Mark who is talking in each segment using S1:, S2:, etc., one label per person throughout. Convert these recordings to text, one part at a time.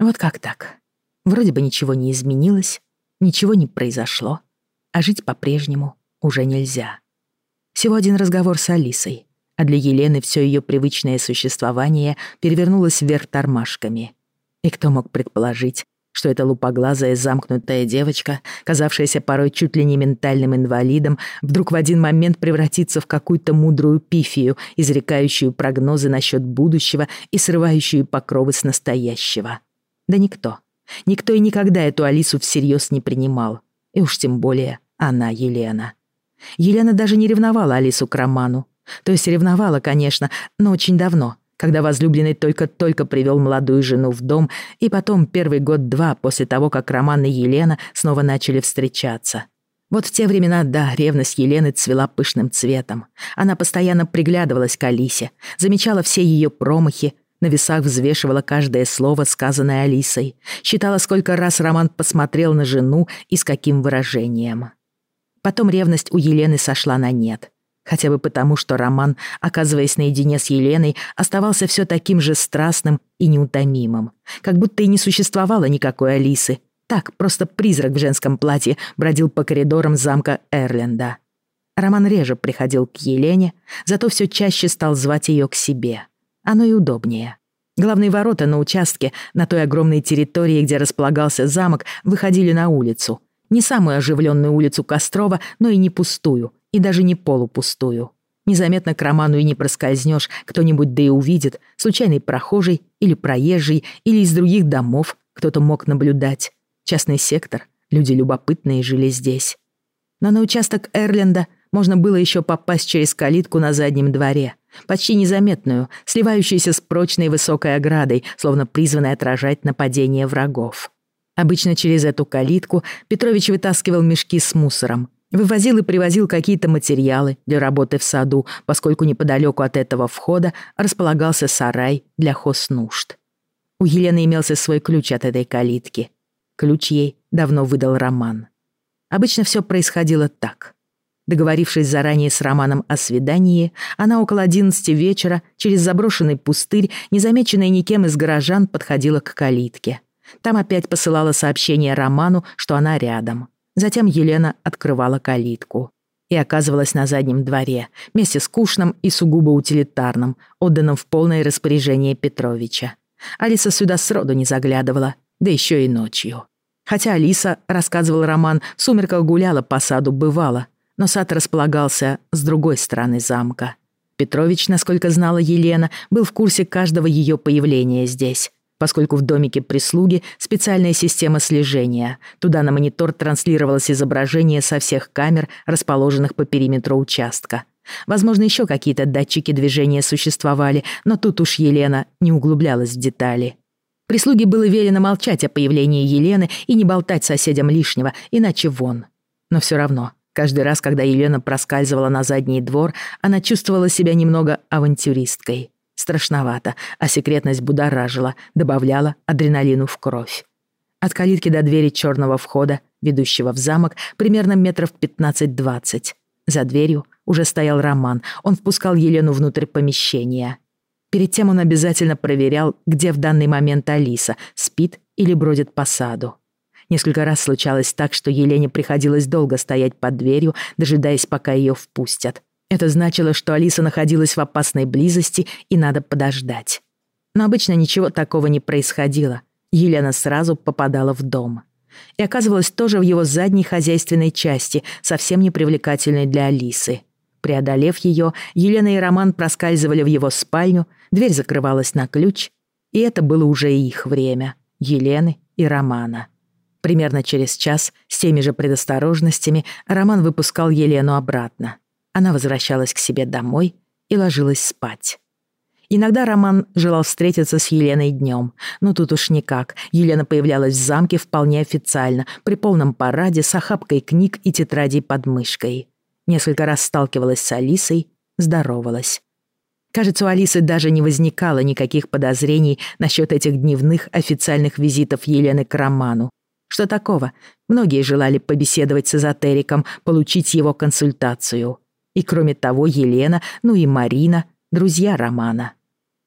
S1: Вот как так? Вроде бы ничего не изменилось, ничего не произошло, а жить по-прежнему уже нельзя. Всего один разговор с Алисой, а для Елены все ее привычное существование перевернулось вверх тормашками. И кто мог предположить, что эта лупоглазая замкнутая девочка, казавшаяся порой чуть ли не ментальным инвалидом, вдруг в один момент превратится в какую-то мудрую пифию, изрекающую прогнозы насчет будущего и срывающую покровы с настоящего. Да никто. Никто и никогда эту Алису всерьез не принимал. И уж тем более она, Елена. Елена даже не ревновала Алису к Роману. То есть ревновала, конечно, но очень давно, когда возлюбленный только-только привел молодую жену в дом, и потом первый год-два после того, как Роман и Елена снова начали встречаться. Вот в те времена, да, ревность Елены цвела пышным цветом. Она постоянно приглядывалась к Алисе, замечала все ее промахи, на весах взвешивала каждое слово, сказанное Алисой, считала, сколько раз Роман посмотрел на жену и с каким выражением. Потом ревность у Елены сошла на нет. Хотя бы потому, что Роман, оказываясь наедине с Еленой, оставался все таким же страстным и неутомимым. Как будто и не существовало никакой Алисы. Так, просто призрак в женском платье бродил по коридорам замка Эрленда. Роман реже приходил к Елене, зато все чаще стал звать ее к себе. Оно и удобнее. Главные ворота на участке, на той огромной территории, где располагался замок, выходили на улицу. Не самую оживленную улицу Кострова, но и не пустую — и даже не полупустую. Незаметно к Роману и не проскользнешь, кто-нибудь да и увидит, случайный прохожий или проезжий, или из других домов кто-то мог наблюдать. Частный сектор, люди любопытные жили здесь. Но на участок Эрленда можно было еще попасть через калитку на заднем дворе, почти незаметную, сливающуюся с прочной высокой оградой, словно призванной отражать нападение врагов. Обычно через эту калитку Петрович вытаскивал мешки с мусором, Вывозил и привозил какие-то материалы для работы в саду, поскольку неподалеку от этого входа располагался сарай для хознужд. У Елены имелся свой ключ от этой калитки. Ключ ей давно выдал Роман. Обычно все происходило так. Договорившись заранее с Романом о свидании, она около одиннадцати вечера через заброшенный пустырь, незамеченная никем из горожан, подходила к калитке. Там опять посылала сообщение Роману, что она рядом. Затем Елена открывала калитку и оказывалась на заднем дворе, месте скучном и сугубо утилитарном, отданном в полное распоряжение Петровича. Алиса сюда сроду не заглядывала, да еще и ночью. Хотя Алиса, рассказывал Роман, в сумерках гуляла по саду, бывало, но сад располагался с другой стороны замка. Петрович, насколько знала Елена, был в курсе каждого ее появления здесь поскольку в домике прислуги специальная система слежения. Туда на монитор транслировалось изображение со всех камер, расположенных по периметру участка. Возможно, еще какие-то датчики движения существовали, но тут уж Елена не углублялась в детали. Прислуге было велено молчать о появлении Елены и не болтать соседям лишнего, иначе вон. Но все равно, каждый раз, когда Елена проскальзывала на задний двор, она чувствовала себя немного авантюристкой. Страшновато, а секретность будоражила, добавляла адреналину в кровь. От калитки до двери черного входа, ведущего в замок, примерно метров 15-20. За дверью уже стоял Роман. Он впускал Елену внутрь помещения. Перед тем он обязательно проверял, где в данный момент Алиса, спит или бродит по саду. Несколько раз случалось так, что Елене приходилось долго стоять под дверью, дожидаясь, пока ее впустят. Это значило, что Алиса находилась в опасной близости и надо подождать. Но обычно ничего такого не происходило. Елена сразу попадала в дом. И оказывалась тоже в его задней хозяйственной части, совсем не привлекательной для Алисы. Преодолев ее, Елена и Роман проскальзывали в его спальню, дверь закрывалась на ключ, и это было уже их время, Елены и Романа. Примерно через час, с теми же предосторожностями, Роман выпускал Елену обратно. Она возвращалась к себе домой и ложилась спать. Иногда Роман желал встретиться с Еленой днем, но тут уж никак. Елена появлялась в замке вполне официально, при полном параде с охапкой книг и тетрадей под мышкой. Несколько раз сталкивалась с Алисой, здоровалась. Кажется, у Алисы даже не возникало никаких подозрений насчет этих дневных официальных визитов Елены к Роману. Что такого? Многие желали побеседовать с эзотериком, получить его консультацию. И кроме того, Елена, ну и Марина — друзья Романа.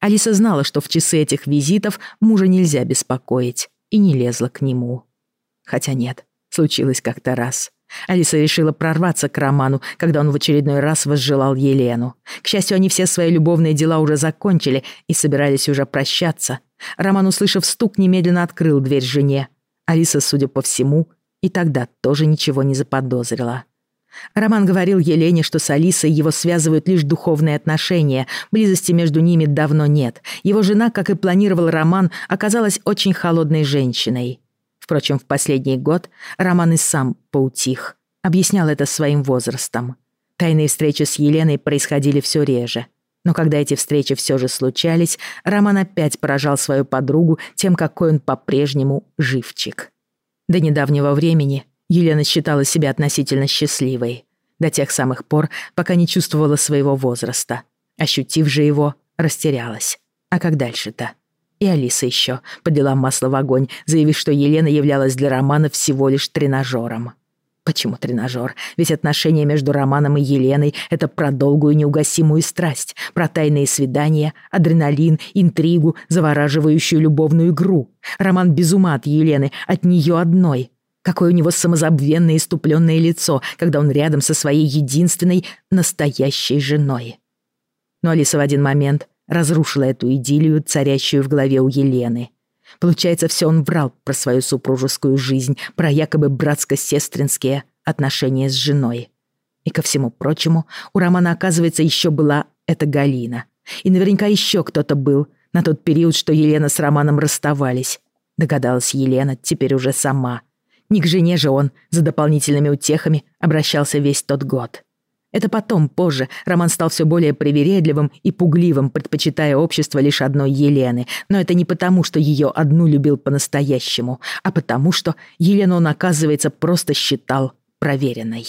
S1: Алиса знала, что в часы этих визитов мужа нельзя беспокоить, и не лезла к нему. Хотя нет, случилось как-то раз. Алиса решила прорваться к Роману, когда он в очередной раз возжелал Елену. К счастью, они все свои любовные дела уже закончили и собирались уже прощаться. Роман, услышав стук, немедленно открыл дверь жене. Алиса, судя по всему, и тогда тоже ничего не заподозрила. Роман говорил Елене, что с Алисой его связывают лишь духовные отношения, близости между ними давно нет. Его жена, как и планировал Роман, оказалась очень холодной женщиной. Впрочем, в последний год Роман и сам поутих. Объяснял это своим возрастом. Тайные встречи с Еленой происходили все реже. Но когда эти встречи все же случались, Роман опять поражал свою подругу тем, какой он по-прежнему живчик. До недавнего времени Елена считала себя относительно счастливой. До тех самых пор, пока не чувствовала своего возраста. Ощутив же его, растерялась. А как дальше-то? И Алиса еще подлила масло в огонь, заявив, что Елена являлась для Романа всего лишь тренажером. Почему тренажер? Ведь отношения между Романом и Еленой — это про долгую неугасимую страсть, про тайные свидания, адреналин, интригу, завораживающую любовную игру. Роман без ума от Елены, от нее одной. Какое у него самозабвенное иступленное лицо, когда он рядом со своей единственной настоящей женой. Но Алиса в один момент разрушила эту идиллию, царящую в голове у Елены. Получается, все он врал про свою супружескую жизнь, про якобы братско-сестринские отношения с женой. И ко всему прочему, у Романа, оказывается, еще была эта Галина. И наверняка еще кто-то был на тот период, что Елена с Романом расставались. Догадалась Елена теперь уже сама. Не к жене же он за дополнительными утехами обращался весь тот год. Это потом, позже, Роман стал все более привередливым и пугливым, предпочитая общество лишь одной Елены. Но это не потому, что ее одну любил по-настоящему, а потому, что Елену он, оказывается, просто считал проверенной.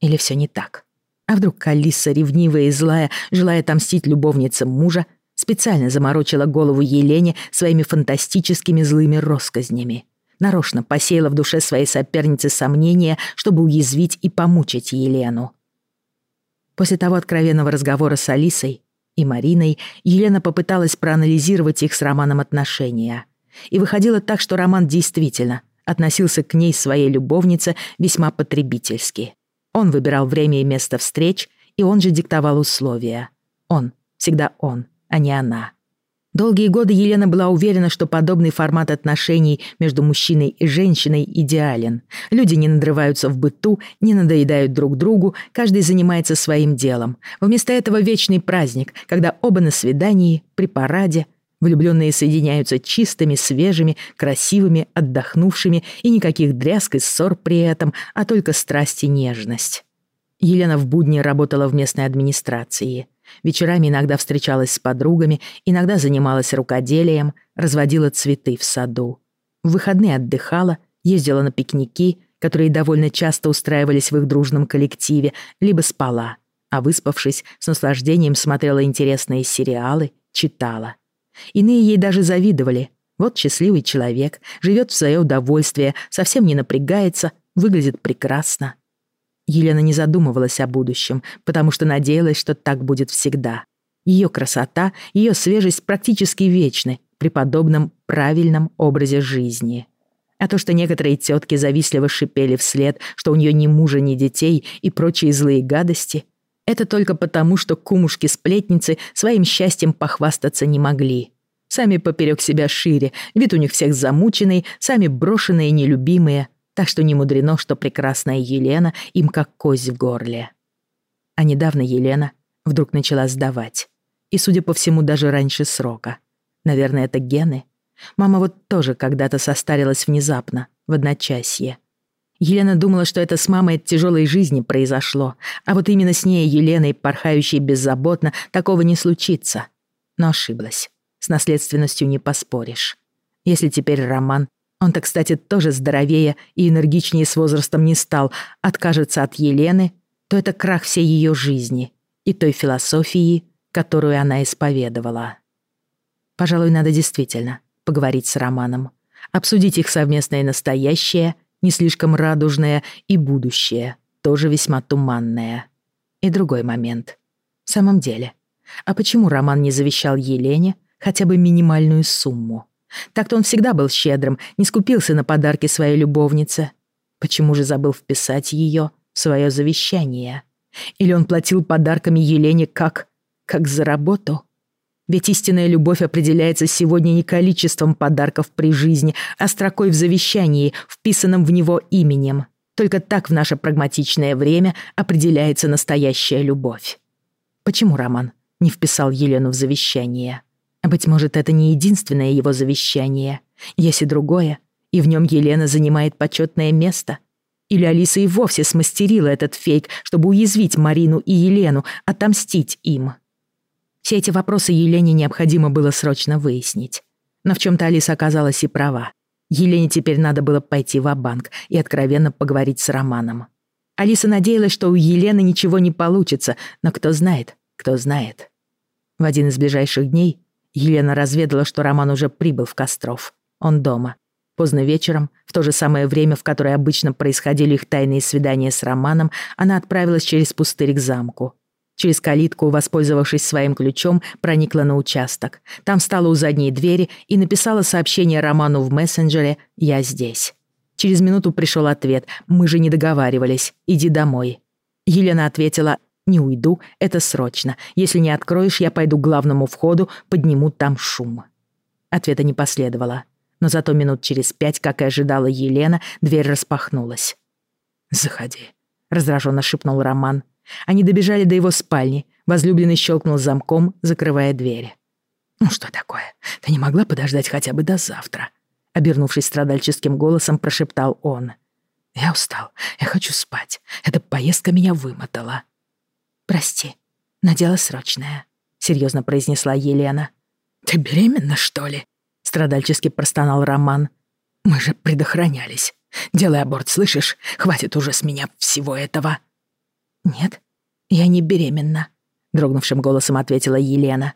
S1: Или все не так? А вдруг Алиса, ревнивая и злая, желая отомстить любовницам мужа, специально заморочила голову Елене своими фантастическими злыми россказнями? Нарочно посеяла в душе своей соперницы сомнения, чтобы уязвить и помучить Елену. После того откровенного разговора с Алисой и Мариной Елена попыталась проанализировать их с Романом отношения. И выходило так, что Роман действительно относился к ней, своей любовнице, весьма потребительски. Он выбирал время и место встреч, и он же диктовал условия. Он, всегда он, а не она. Долгие годы Елена была уверена, что подобный формат отношений между мужчиной и женщиной идеален. Люди не надрываются в быту, не надоедают друг другу, каждый занимается своим делом. Вместо этого вечный праздник, когда оба на свидании, при параде, влюбленные соединяются чистыми, свежими, красивыми, отдохнувшими и никаких дрязг и ссор при этом, а только страсть и нежность. Елена в будни работала в местной администрации – Вечерами иногда встречалась с подругами, иногда занималась рукоделием, разводила цветы в саду. В выходные отдыхала, ездила на пикники, которые довольно часто устраивались в их дружном коллективе, либо спала, а выспавшись, с наслаждением смотрела интересные сериалы, читала. Иные ей даже завидовали. Вот счастливый человек, живет в свое удовольствие, совсем не напрягается, выглядит прекрасно. Елена не задумывалась о будущем, потому что надеялась, что так будет всегда. Ее красота, ее свежесть практически вечны при подобном правильном образе жизни. А то, что некоторые тетки завистливо шипели вслед, что у нее ни мужа, ни детей и прочие злые гадости, это только потому, что кумушки-сплетницы своим счастьем похвастаться не могли. Сами поперек себя шире, вид у них всех замученный, сами брошенные, нелюбимые, так что не мудрено, что прекрасная Елена им как кость в горле. А недавно Елена вдруг начала сдавать. И, судя по всему, даже раньше срока. Наверное, это гены. Мама вот тоже когда-то состарилась внезапно, в одночасье. Елена думала, что это с мамой от тяжелой жизни произошло, а вот именно с ней, Еленой, порхающей беззаботно, такого не случится. Но ошиблась. С наследственностью не поспоришь. Если теперь Роман он-то, кстати, тоже здоровее и энергичнее с возрастом не стал, откажется от Елены, то это крах всей ее жизни и той философии, которую она исповедовала. Пожалуй, надо действительно поговорить с Романом, обсудить их совместное настоящее, не слишком радужное, и будущее, тоже весьма туманное. И другой момент. В самом деле, А почему Роман не завещал Елене хотя бы минимальную сумму? Так-то он всегда был щедрым, не скупился на подарки своей любовнице. Почему же забыл вписать ее в свое завещание? Или он платил подарками Елене как... как за работу? Ведь истинная любовь определяется сегодня не количеством подарков при жизни, а строкой в завещании, вписанном в него именем. Только так в наше прагматичное время определяется настоящая любовь. Почему Роман не вписал Елену в завещание? Быть может, это не единственное его завещание. Есть и другое, и в нем Елена занимает почетное место. Или Алиса и вовсе смастерила этот фейк, чтобы уязвить Марину и Елену, отомстить им. Все эти вопросы Елене необходимо было срочно выяснить. Но в чем-то Алиса оказалась и права. Елене теперь надо было пойти в банк и откровенно поговорить с Романом. Алиса надеялась, что у Елены ничего не получится, но кто знает, кто знает. В один из ближайших дней Елена разведала, что Роман уже прибыл в Костров. Он дома. Поздно вечером, в то же самое время, в которое обычно происходили их тайные свидания с Романом, она отправилась через пустырь к замку. Через калитку, воспользовавшись своим ключом, проникла на участок. Там встала у задней двери и написала сообщение Роману в мессенджере «Я здесь». Через минуту пришел ответ «Мы же не договаривались, иди домой». Елена ответила «Не уйду, это срочно. Если не откроешь, я пойду к главному входу, подниму там шум». Ответа не последовало. Но зато минут через пять, как и ожидала Елена, дверь распахнулась. «Заходи», — раздраженно шепнул Роман. Они добежали до его спальни. Возлюбленный щелкнул замком, закрывая дверь. «Ну что такое? Ты не могла подождать хотя бы до завтра?» Обернувшись страдальческим голосом, прошептал он. «Я устал. Я хочу спать. Эта поездка меня вымотала». «Прости, но дело срочное», — серьезно произнесла Елена. «Ты беременна, что ли?» — страдальчески простонал Роман. «Мы же предохранялись. Делай аборт, слышишь? Хватит уже с меня всего этого». «Нет, я не беременна», — дрогнувшим голосом ответила Елена.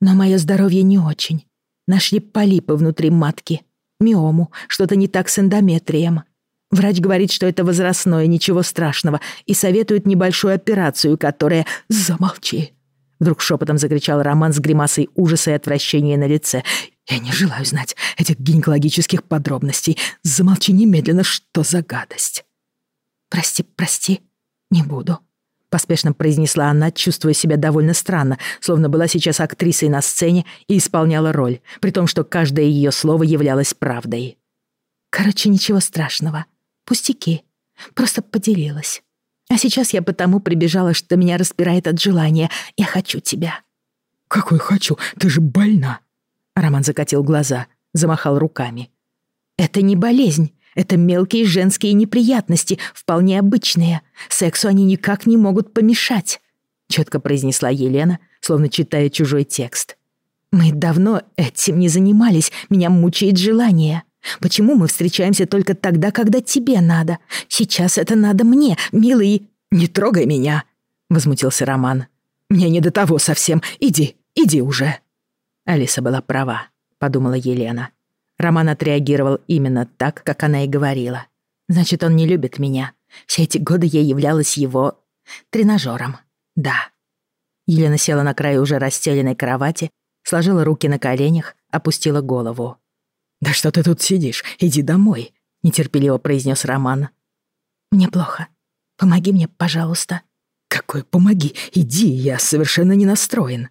S1: «Но мое здоровье не очень. Нашли полипы внутри матки, миому, что-то не так с эндометрием. Врач говорит, что это возрастное, ничего страшного, и советует небольшую операцию, которая... Замолчи!» Вдруг шепотом закричал Роман с гримасой ужаса и отвращения на лице. «Я не желаю знать этих гинекологических подробностей. Замолчи немедленно, что за гадость!» «Прости, прости», «Не буду», — поспешно произнесла она, чувствуя себя довольно странно, словно была сейчас актрисой на сцене и исполняла роль, при том, что каждое ее слово являлось правдой. «Короче, ничего страшного. Пустяки. Просто поделилась. А сейчас я потому прибежала, что меня распирает от желания. Я хочу тебя». «Какой хочу? Ты же больна!» Роман закатил глаза, замахал руками. «Это не болезнь. Это мелкие женские неприятности, вполне обычные. Сексу они никак не могут помешать», — четко произнесла Елена, словно читая чужой текст. «Мы давно этим не занимались, меня мучает желание. Почему мы встречаемся только тогда, когда тебе надо? Сейчас это надо мне, милый...» «Не трогай меня», — возмутился Роман. «Мне не до того совсем. Иди, иди уже». Алиса была права, подумала Елена. Роман отреагировал именно так, как она и говорила. Значит, он не любит меня. Все эти годы я являлась его... тренажером. Да. Елена села на краю уже расстеленной кровати, сложила руки на коленях, опустила голову. «Да что ты тут сидишь? Иди домой», — нетерпеливо произнес Роман. «Мне плохо. Помоги мне, пожалуйста». «Какой помоги? Иди, я совершенно не настроен».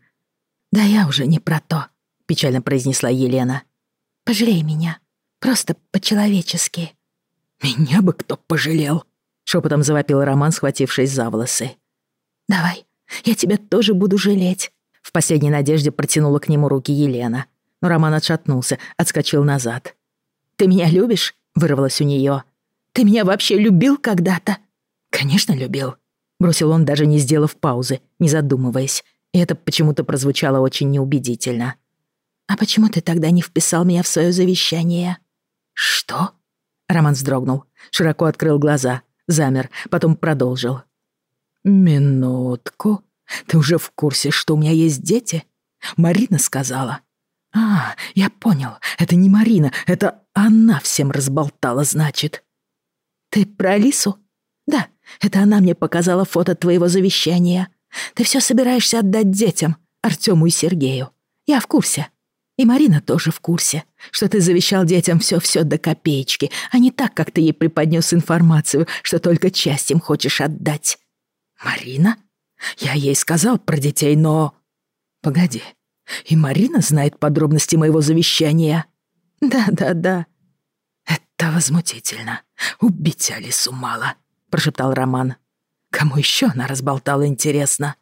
S1: «Да я уже не про то», — печально произнесла Елена. Пожалей меня. Просто по-человечески». «Меня бы кто пожалел», — шепотом завопил Роман, схватившись за волосы. «Давай, я тебя тоже буду жалеть», — в последней надежде протянула к нему руки Елена. Но Роман отшатнулся, отскочил назад. «Ты меня любишь?» — вырвалось у нее. «Ты меня вообще любил когда-то?» «Конечно, любил», — бросил он, даже не сделав паузы, не задумываясь. И это почему-то прозвучало очень неубедительно. «А почему ты тогда не вписал меня в свое завещание?» «Что?» Роман вздрогнул, широко открыл глаза, замер, потом продолжил. «Минутку. Ты уже в курсе, что у меня есть дети?» Марина сказала. «А, я понял. Это не Марина, это она всем разболтала, значит». «Ты про Алису?» «Да, это она мне показала фото твоего завещания», Ты все собираешься отдать детям, Артему и Сергею. Я в курсе. И Марина тоже в курсе, что ты завещал детям все-все до копеечки, а не так, как ты ей преподнес информацию, что только часть им хочешь отдать. Марина? Я ей сказал про детей, но... Погоди, и Марина знает подробности моего завещания? Да-да-да. Это возмутительно. Убить Алису мало, прошептал Роман. Кому еще она разболтала, интересно?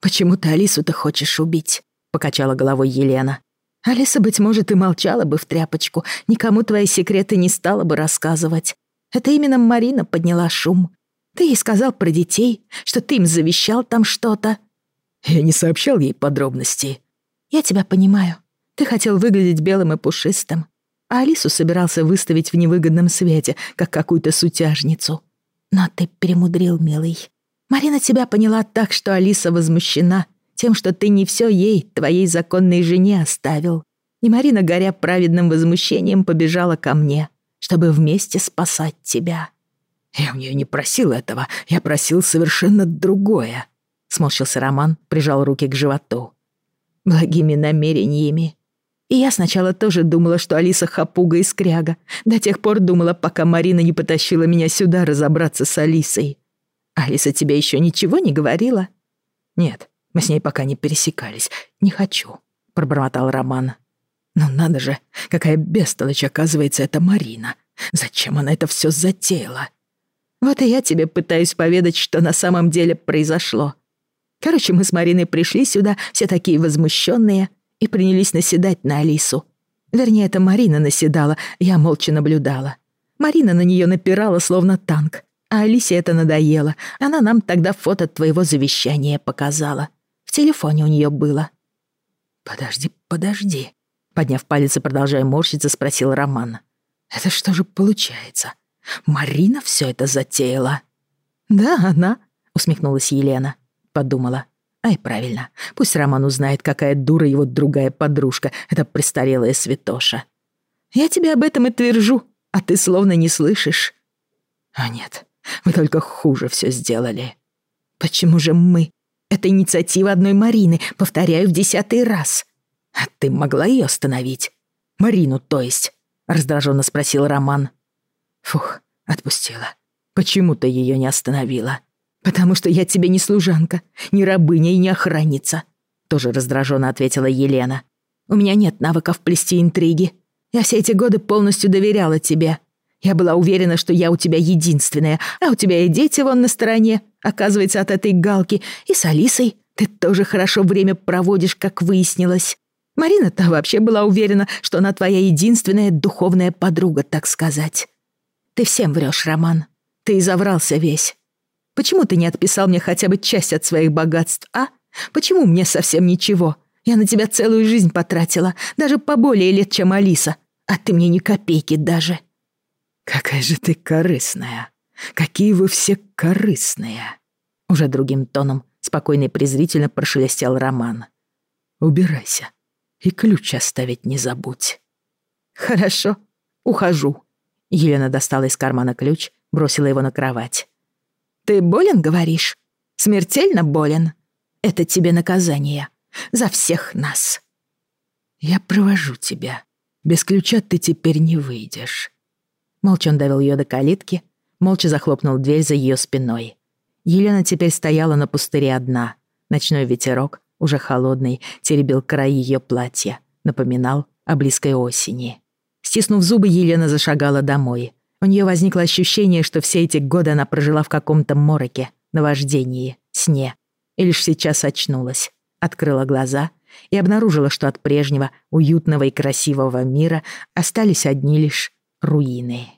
S1: Почему ты Алису-то хочешь убить? Покачала головой Елена. Алиса, быть может, и молчала бы в тряпочку, никому твои секреты не стала бы рассказывать. Это именно Марина подняла шум. Ты ей сказал про детей, что ты им завещал там что-то. Я не сообщал ей подробностей. Я тебя понимаю. Ты хотел выглядеть белым и пушистым, а Алису собирался выставить в невыгодном свете, как какую-то сутяжницу. Но ты перемудрил, милый. Марина тебя поняла так, что Алиса возмущена тем, что ты не все ей, твоей законной жене, оставил. И Марина, горя праведным возмущением, побежала ко мне, чтобы вместе спасать тебя. Я у нее не просил этого, я просил совершенно другое. Сморщился Роман, прижал руки к животу. Благими намерениями. И я сначала тоже думала, что Алиса хапуга и скряга. До тех пор думала, пока Марина не потащила меня сюда разобраться с Алисой. Алиса тебе еще ничего не говорила? Нет, мы с ней пока не пересекались. Не хочу», — пробормотал Роман. «Ну надо же, какая бестолочь, оказывается, это Марина. Зачем она это все затеяла?» «Вот и я тебе пытаюсь поведать, что на самом деле произошло. Короче, мы с Мариной пришли сюда, все такие возмущенные, и принялись наседать на Алису. Вернее, это Марина наседала, я молча наблюдала. Марина на нее напирала, словно танк. А Алисе это надоело. Она нам тогда фото твоего завещания показала. В телефоне у нее было». «Подожди, подожди», — подняв палец и продолжая морщиться, спросил Роман. «Это что же получается? Марина все это затеяла?» «Да, она», — усмехнулась Елена. Подумала. «Ай, правильно. Пусть Роман узнает, какая дура его другая подружка, эта престарелая святоша. Я тебе об этом и твержу, а ты словно не слышишь». «А нет, вы только хуже все сделали». «Почему же мы это инициатива одной Марины, повторяю в десятый раз. А ты могла ее остановить? Марину, то есть? Раздраженно спросил Роман. Фух, отпустила. Почему ты ее не остановила? Потому что я тебе не служанка, не рабыня и не охранница. Тоже раздраженно ответила Елена. У меня нет навыков плести интриги. Я все эти годы полностью доверяла тебе. Я была уверена, что я у тебя единственная, а у тебя и дети вон на стороне, оказывается, от этой галки. И с Алисой ты тоже хорошо время проводишь, как выяснилось. Марина-то вообще была уверена, что она твоя единственная духовная подруга, так сказать. Ты всем врешь, Роман. Ты изоврался весь. Почему ты не отписал мне хотя бы часть от своих богатств, а? Почему мне совсем ничего? Я на тебя целую жизнь потратила, даже поболее лет, чем Алиса, а ты мне ни копейки даже. «Какая же ты корыстная! Какие вы все корыстные!» Уже другим тоном, спокойно и презрительно прошелестел Роман. «Убирайся и ключ оставить не забудь». «Хорошо, ухожу». Елена достала из кармана ключ, бросила его на кровать. «Ты болен, говоришь? Смертельно болен? Это тебе наказание. За всех нас». «Я провожу тебя. Без ключа ты теперь не выйдешь. Молча он довел ее до калитки, молча захлопнул дверь за ее спиной. Елена теперь стояла на пустыре одна. Ночной ветерок, уже холодный, теребил край ее платья, напоминал о близкой осени. Стиснув зубы, Елена зашагала домой. У нее возникло ощущение, что все эти годы она прожила в каком-то мороке, наваждении, сне. И лишь сейчас очнулась, открыла глаза и обнаружила, что от прежнего, уютного и красивого мира остались одни лишь руины.